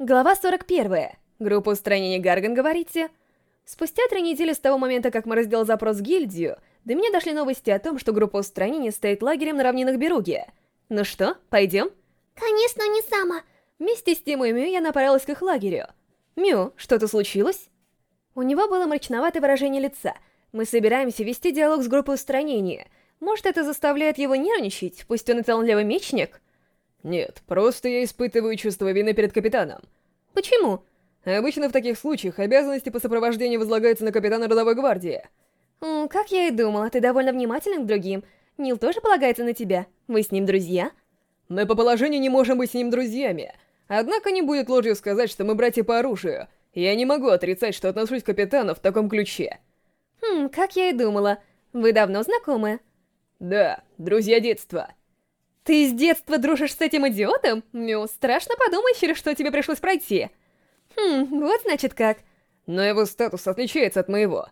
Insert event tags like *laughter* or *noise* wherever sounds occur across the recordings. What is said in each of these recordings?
Глава 41. Группа устранения Гарган, говорите? Спустя три недели с того момента, как мы раздел запрос в гильдию, до меня дошли новости о том, что группа устранения стоит лагерем на равнинах Беруги. Ну что, пойдем? Конечно, не сама. Вместе с Тимой и Мю я направилась к их лагерю. Мю, что-то случилось? У него было мрачноватое выражение лица. Мы собираемся вести диалог с группой устранения. Может, это заставляет его нервничать, пусть он и талантливый мечник? Нет, просто я испытываю чувство вины перед капитаном. Почему? Обычно в таких случаях обязанности по сопровождению возлагаются на капитана родовой гвардии. Как я и думала, ты довольно внимателен к другим. Нил тоже полагается на тебя. Вы с ним друзья? Мы по положению не можем быть с ним друзьями. Однако не будет ложью сказать, что мы братья по оружию. Я не могу отрицать, что отношусь к капитану в таком ключе. Хм, как я и думала. Вы давно знакомы? Да, друзья детства. Ты с детства дружишь с этим идиотом? Мю, страшно подумать, через что тебе пришлось пройти. Хм, вот значит как. Но его статус отличается от моего.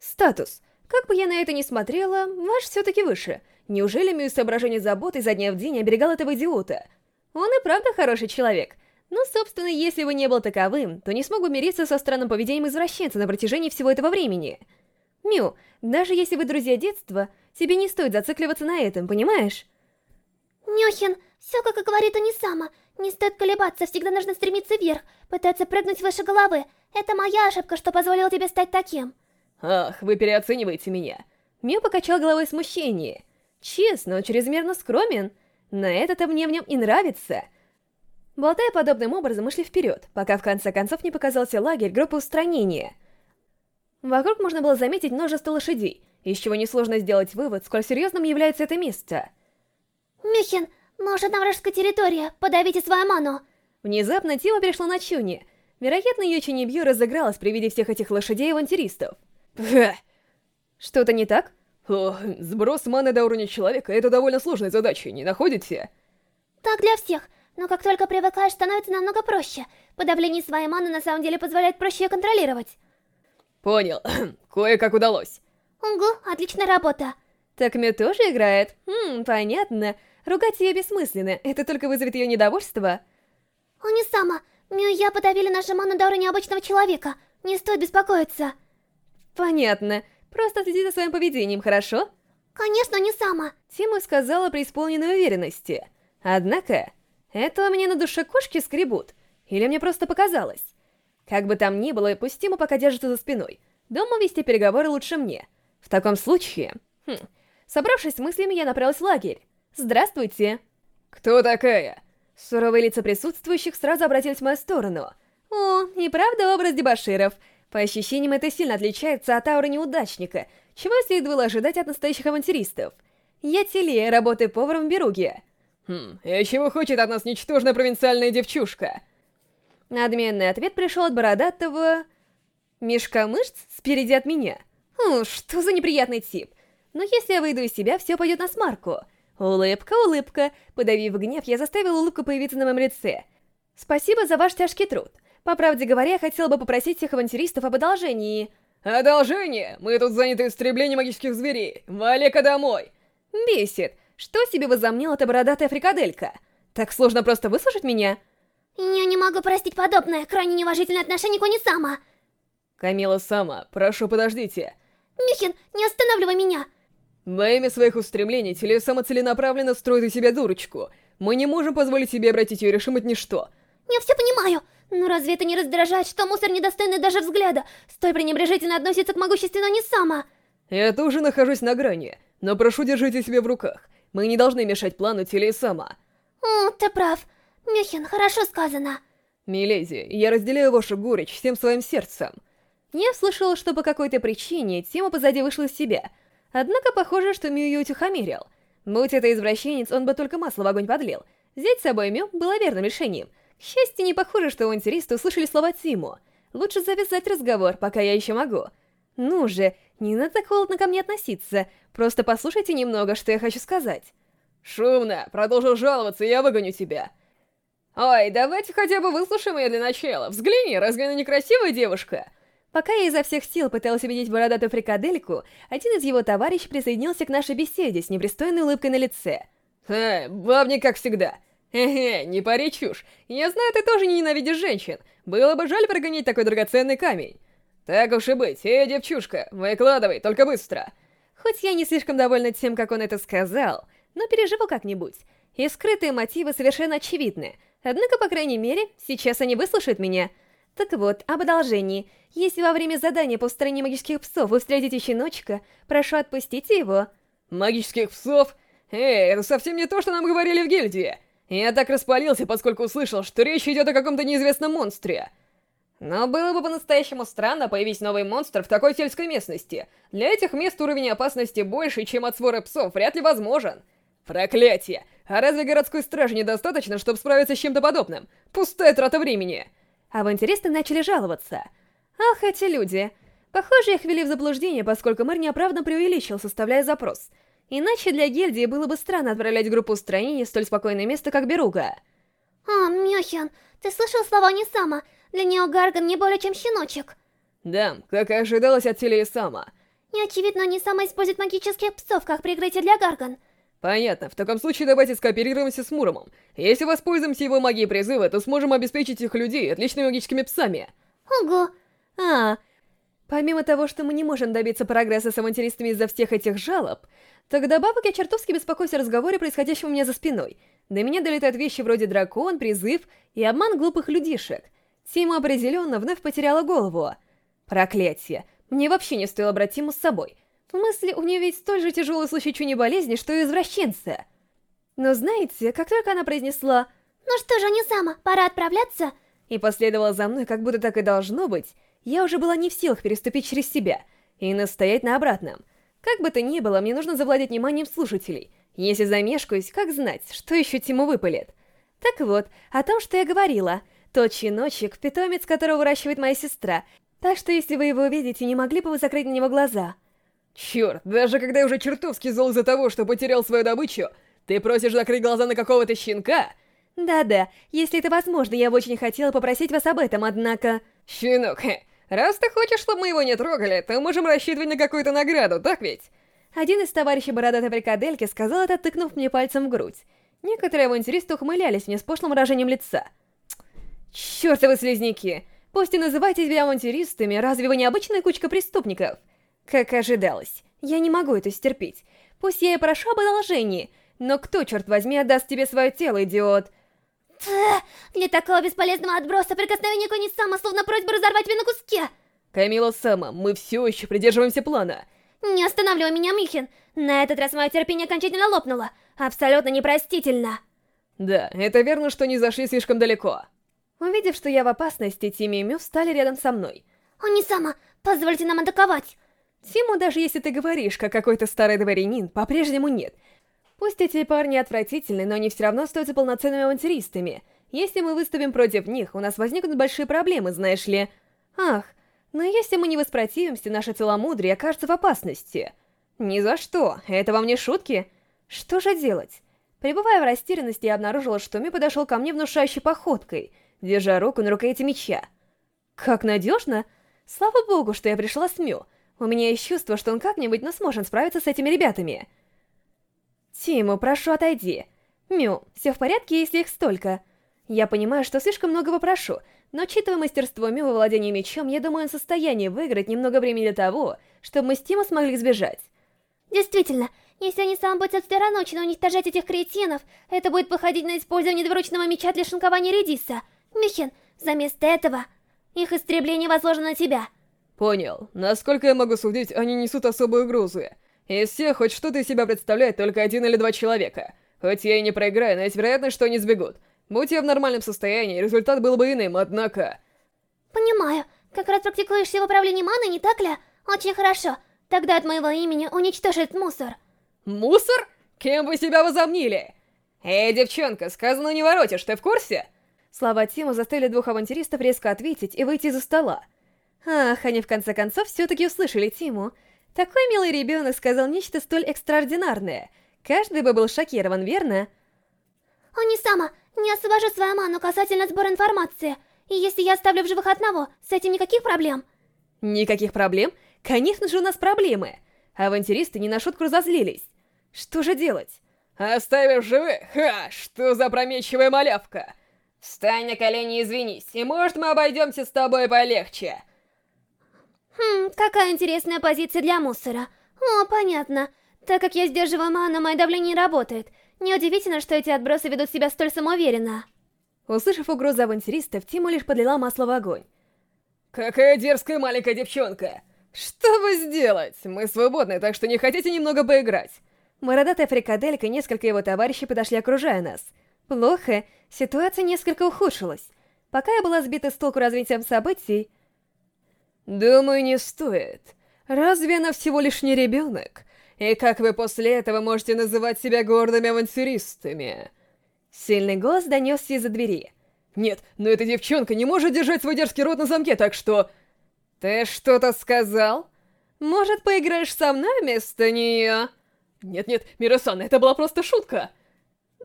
Статус. Как бы я на это ни смотрела, ваш все-таки выше. Неужели Мю соображение заботы изо дня в день оберегал этого идиота? Он и правда хороший человек. Но, собственно, если бы не был таковым, то не смог бы мириться со странным поведением извращенца на протяжении всего этого времени. Мю, даже если вы друзья детства, тебе не стоит зацикливаться на этом, понимаешь? Нюхин, все как и говорит Анисама. Не стоит колебаться, всегда нужно стремиться вверх, пытаться прыгнуть выше головы. Это моя ошибка, что позволила тебе стать таким. Ах, вы переоцениваете меня. Мю покачал головой в смущении. Честно, он чрезмерно скромен. На это-то мне в нем и нравится. Болтая подобным образом, мы шли вперед, пока в конце концов не показался лагерь группы устранения. Вокруг можно было заметить множество лошадей, из чего несложно сделать вывод, сколь серьезным является это место — Мюхин, мы уже на вражеской территории, подавите свою ману. Внезапно Тима перешла на Чуни. Вероятно, ее Чунибью разыгралась при виде всех этих лошадей и авантюристов. Что-то не так? О, сброс маны до уровня человека — это довольно сложная задача, не находите? Так для всех, но как только привыкаешь, становится намного проще. Подавление своей маны на самом деле позволяет проще ее контролировать. Понял. *clears throat* Кое-как удалось. Угу, отличная работа. Так Мю тоже играет? Хм, понятно. Ругать ее бессмысленно, это только вызовет ее недовольство. О, не сама. Мю и я подавили нашу ману до уровня обычного человека. Не стоит беспокоиться. Понятно. Просто следи за своим поведением, хорошо? Конечно, не сама. Тима сказала при исполненной уверенности. Однако, это у меня на душе кошки скребут. Или мне просто показалось? Как бы там ни было, пусть Тима пока держится за спиной. Дома вести переговоры лучше мне. В таком случае... Хм, собравшись с мыслями, я направилась в лагерь. «Здравствуйте!» «Кто такая?» Суровые лица присутствующих сразу обратились в мою сторону. «О, и правда образ дебоширов. По ощущениям, это сильно отличается от ауры неудачника, чего следовало ожидать от настоящих авантюристов. Я Телия, работаю поваром в Беруге». «Хм, и чего хочет от нас ничтожная провинциальная девчушка?» Надменный ответ пришел от бородатого... Мешка мышц спереди от меня. О, что за неприятный тип. Но если я выйду из себя, все пойдет на смарку. Улыбка, улыбка. Подавив гнев, я заставила улыбку появиться на моем лице. Спасибо за ваш тяжкий труд. По правде говоря, я хотела бы попросить всех авантюристов об одолжении. Одолжение? Мы тут заняты истреблением магических зверей. Вали-ка домой. Бесит. Что себе возомнил эта бородатая фрикаделька? Так сложно просто выслушать меня? Я не могу простить подобное, крайне неуважительное отношение к Унисама. Камила сама, прошу, подождите. Михин, не останавливай меня. Во имя своих устремлений Теле самоцеленаправленно строит из себя дурочку. Мы не можем позволить себе обратить ее решимость ничто. Я все понимаю, но разве это не раздражает, что мусор недостойный даже взгляда, столь пренебрежительно относится к могущественному не сама? Я тоже нахожусь на грани, но прошу держите себя в руках. Мы не должны мешать плану Теле сама. О, ты прав. Мюхин, хорошо сказано. Миледи, я разделяю вашу горечь всем своим сердцем. Я слышала, что по какой-то причине тема позади вышла из себя — Однако похоже, что Мию утихомирил. Будь это извращенец, он бы только масло в огонь подлил. Взять с собой Мю было верным решением. К счастью, не похоже, что авантюристы услышали слова Тиму. Лучше завязать разговор, пока я еще могу. Ну же, не надо так холодно ко мне относиться. Просто послушайте немного, что я хочу сказать. Шумно, продолжил жаловаться, я выгоню тебя. Ой, давайте хотя бы выслушаем ее для начала. Взгляни, разве она некрасивая девушка? Пока я изо всех сил пыталась убедить бородатую фрикадельку, один из его товарищей присоединился к нашей беседе с непристойной улыбкой на лице. «Э, бабник как всегда. Хе-хе, не пари чушь. Я знаю, ты тоже не ненавидишь женщин. Было бы жаль прогонять такой драгоценный камень. Так уж и быть, эй, девчушка, выкладывай, только быстро. Хоть я не слишком довольна тем, как он это сказал, но переживу как-нибудь. И скрытые мотивы совершенно очевидны. Однако, по крайней мере, сейчас они выслушают меня. Так вот, об одолжении. Если во время задания по устранению магических псов вы встретите щеночка, прошу отпустите его. Магических псов? Эй, это совсем не то, что нам говорили в гильдии. Я так распалился, поскольку услышал, что речь идет о каком-то неизвестном монстре. Но было бы по-настоящему странно появить новый монстр в такой сельской местности. Для этих мест уровень опасности больше, чем от своры псов, вряд ли возможен. Проклятие! А разве городской стражи недостаточно, чтобы справиться с чем-то подобным? Пустая трата времени! Авантюристы начали жаловаться. Ах, эти люди. Похоже, их ввели в заблуждение, поскольку мэр неоправданно преувеличил, составляя запрос. Иначе для гильдии было бы странно отправлять группу устранения в столь спокойное место, как Беруга. А, Мёхен, ты слышал слова Нисама? Для нее Гарган не более чем щеночек. Да, как и ожидалось от Сама. И очевидно, Нисама использует магических псов как прикрытие для Гарган. Понятно. В таком случае давайте скооперируемся с Муромом. Если воспользуемся его магией призыва, то сможем обеспечить их людей отличными магическими псами. Ого. А, помимо того, что мы не можем добиться прогресса с авантюристами из-за всех этих жалоб, то вдобавок я чертовски беспокоюсь о разговоре, происходящем у меня за спиной. До меня долетают вещи вроде дракон, призыв и обман глупых людишек. Тима определенно вновь потеряла голову. Проклятие. Мне вообще не стоило брать Тиму с собой. В смысле, у нее ведь столь же тяжелый случай чуни болезни, что и извращенца. Но знаете, как только она произнесла «Ну что же, не сама, пора отправляться», и последовала за мной, как будто так и должно быть, я уже была не в силах переступить через себя и настоять на обратном. Как бы то ни было, мне нужно завладеть вниманием слушателей. Если замешкаюсь, как знать, что еще Тиму выпалит? Так вот, о том, что я говорила. Тот щеночек, питомец, которого выращивает моя сестра. Так что если вы его увидите, не могли бы вы закрыть на него глаза? Черт, даже когда я уже чертовски зол из-за того, что потерял свою добычу, ты просишь закрыть глаза на какого-то щенка? Да-да, если это возможно, я бы очень хотела попросить вас об этом, однако... Щенок, раз ты хочешь, чтобы мы его не трогали, то можем рассчитывать на какую-то награду, так ведь? Один из товарищей бородатой фрикадельки сказал это, тыкнув мне пальцем в грудь. Некоторые авантюристы ухмылялись мне с пошлым выражением лица. Чёртовы слизняки! Пусть и называйте себя авантюристами, разве вы не обычная кучка преступников? Как ожидалось, я не могу это стерпеть. Пусть я и прошу об одолжении, но кто, черт возьми, отдаст тебе свое тело, идиот? Для такого бесполезного отброса прикосновение Кони Сама словно просьба разорвать меня на куски. Камила Сама, мы все еще придерживаемся плана. Не останавливай меня, Михин. На этот раз мое терпение окончательно лопнуло. Абсолютно непростительно. Да, это верно, что не зашли слишком далеко. Увидев, что я в опасности, Тимми и Мю встали рядом со мной. Они сама, позвольте нам атаковать. Тиму, даже если ты говоришь, как какой-то старый дворянин, по-прежнему нет. Пусть эти парни отвратительны, но они все равно остаются полноценными авантюристами. Если мы выступим против них, у нас возникнут большие проблемы, знаешь ли. Ах, но если мы не воспротивимся, наше целомудрие окажется в опасности. Ни за что, это вам не шутки. Что же делать? Пребывая в растерянности, я обнаружила, что Ми подошел ко мне внушающей походкой, держа руку на рукояти меча. Как надежно! Слава богу, что я пришла с Мю. У меня есть чувство, что он как-нибудь, но сможет справиться с этими ребятами. Тиму, прошу, отойди. Мю, все в порядке, если их столько? Я понимаю, что слишком многого прошу, но учитывая мастерство Мю во владении мечом, я думаю, он в состоянии выиграть немного времени для того, чтобы мы с Тиму смогли сбежать. Действительно, если они сам будут отстраночены уничтожать этих кретинов, это будет походить на использование двуручного меча для шинкования редиса. Михин, заместо этого, их истребление возложено на тебя. Понял. Насколько я могу судить, они несут особую угрозу. Из всех хоть что-то из себя представляет только один или два человека. Хоть я и не проиграю, но есть вероятность, что они сбегут. Будь я в нормальном состоянии, результат был бы иным, однако... Понимаю. Как раз практикуешься в управлении маной, не так ли? Очень хорошо. Тогда от моего имени уничтожит мусор. Мусор? Кем вы себя возомнили? Эй, девчонка, сказано не воротишь, ты в курсе? Слова Тима заставили двух авантюристов резко ответить и выйти из-за стола. Ах, они в конце концов все-таки услышали Тиму. Такой милый ребенок сказал нечто столь экстраординарное. Каждый бы был шокирован, верно? Они сама, не освобожу свою ману касательно сбора информации. И если я оставлю в живых одного, с этим никаких проблем? Никаких проблем? Конечно же у нас проблемы. Авантюристы не на шутку разозлились. Что же делать? Оставив живых? Ха, что за прометчивая малявка? Встань на колени и извинись, и может мы обойдемся с тобой полегче. Хм, какая интересная позиция для мусора. О, понятно. Так как я сдерживаю ману, мое давление не работает. Неудивительно, что эти отбросы ведут себя столь самоуверенно. Услышав угрозу авантюристов, Тиму лишь подлила масло в огонь. Какая дерзкая маленькая девчонка! Что вы сделать? Мы свободны, так что не хотите немного поиграть? Бородатая фрикаделька и несколько его товарищей подошли, окружая нас. Плохо, ситуация несколько ухудшилась. Пока я была сбита с толку развитием событий... Думаю, не стоит. Разве она всего лишь не ребенок? И как вы после этого можете называть себя гордыми авантюристами? Сильный голос донесся из-за двери. Нет, но эта девчонка не может держать свой дерзкий рот на замке, так что... Ты что-то сказал? Может, поиграешь со мной вместо нее? Нет-нет, Миросан, это была просто шутка.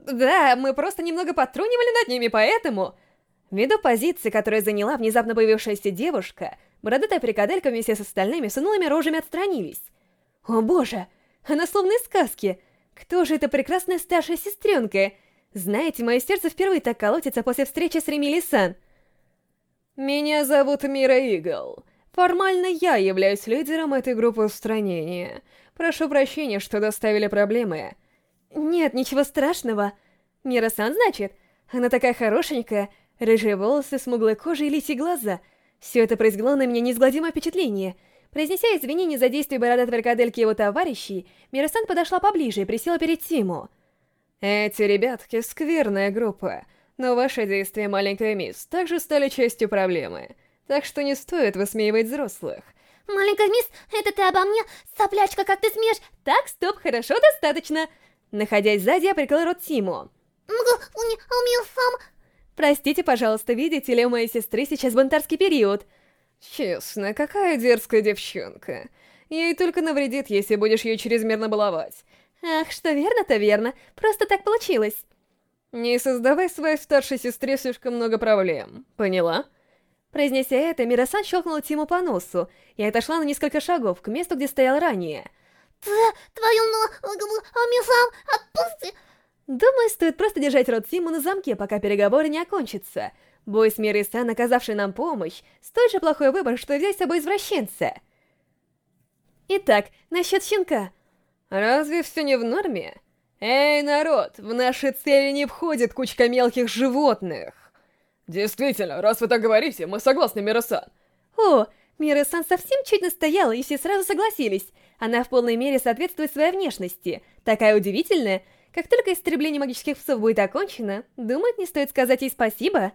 Да, мы просто немного потрунивали над ними, поэтому... Ввиду позиции, которую заняла внезапно появившаяся девушка, бородатая фрикаделька вместе с остальными с унылыми рожами отстранились. О боже, она словно из сказки. Кто же эта прекрасная старшая сестренка? Знаете, мое сердце впервые так колотится после встречи с Ремили-сан. Меня зовут Мира Игл. Формально я являюсь лидером этой группы устранения. Прошу прощения, что доставили проблемы. Нет, ничего страшного. Мира-сан, значит? Она такая хорошенькая, рыжие волосы, смуглая кожа и лисьи глаза. Все это произвело на меня неизгладимое впечатление. Произнеся извинения за действия бородатой фрикадельки и его товарищей, Мира-сан подошла поближе и присела перед Тиму. Эти ребятки — скверная группа, но ваши действия, маленькая мисс, также стали частью проблемы. Так что не стоит высмеивать взрослых. Маленькая мисс, это ты обо мне? Соплячка, как ты смеешь? Так, стоп, хорошо, достаточно. Находясь сзади, я прикрыл рот Тиму. сам. Простите, пожалуйста, видите ли, у моей сестры сейчас бунтарский период. Честно, какая дерзкая девчонка. Ей только навредит, если будешь ее чрезмерно баловать. Ах, что верно, то верно. Просто так получилось. Не создавай своей старшей сестре слишком много проблем, поняла? Произнеся это, Мирасан щелкнула Тиму по носу и отошла на несколько шагов к месту, где стоял ранее. Твою ногу, Амисам, отпусти! Думаю, стоит просто держать рот Тиму на замке, пока переговоры не окончатся. Бой с Мирисан, оказавший нам помощь, столь же плохой выбор, что взять с собой извращенца. Итак, насчет щенка. Разве все не в норме? Эй, народ, в наши цели не входит кучка мелких животных. Действительно, раз вы так говорите, мы согласны, Мирасан. О, Мира-сан совсем чуть настояла, и все сразу согласились. Она в полной мере соответствует своей внешности. Такая удивительная. Как только истребление магических псов будет окончено, думает, не стоит сказать ей спасибо.